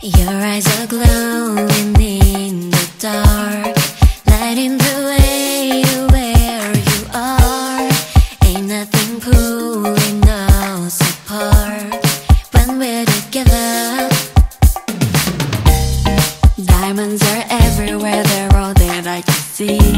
Your eyes are glowing in the dark, lighting the way to where you are. Ain't nothing pulling us apart when we're together. Diamonds are everywhere, they're all that I can see.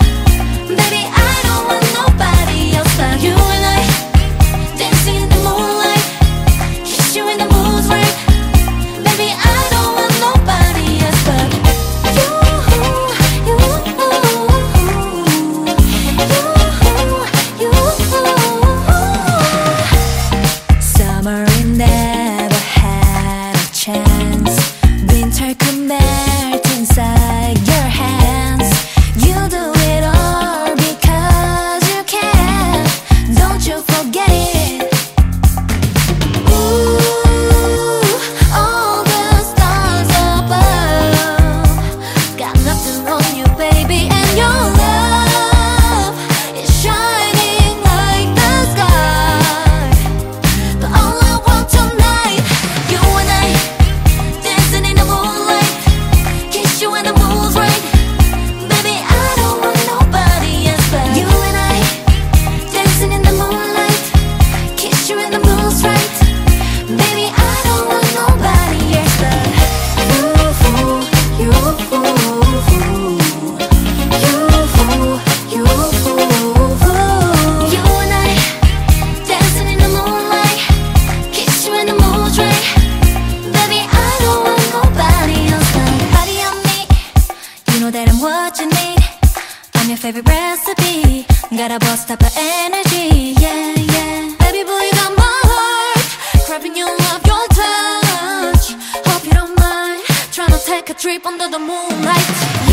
inside. what you need. I'm your favorite recipe. Got a boss up of energy. Yeah, yeah. Baby boy, you got my heart. Grabbing your love, your touch. Hope you don't mind. Trying to take a trip under the moonlight.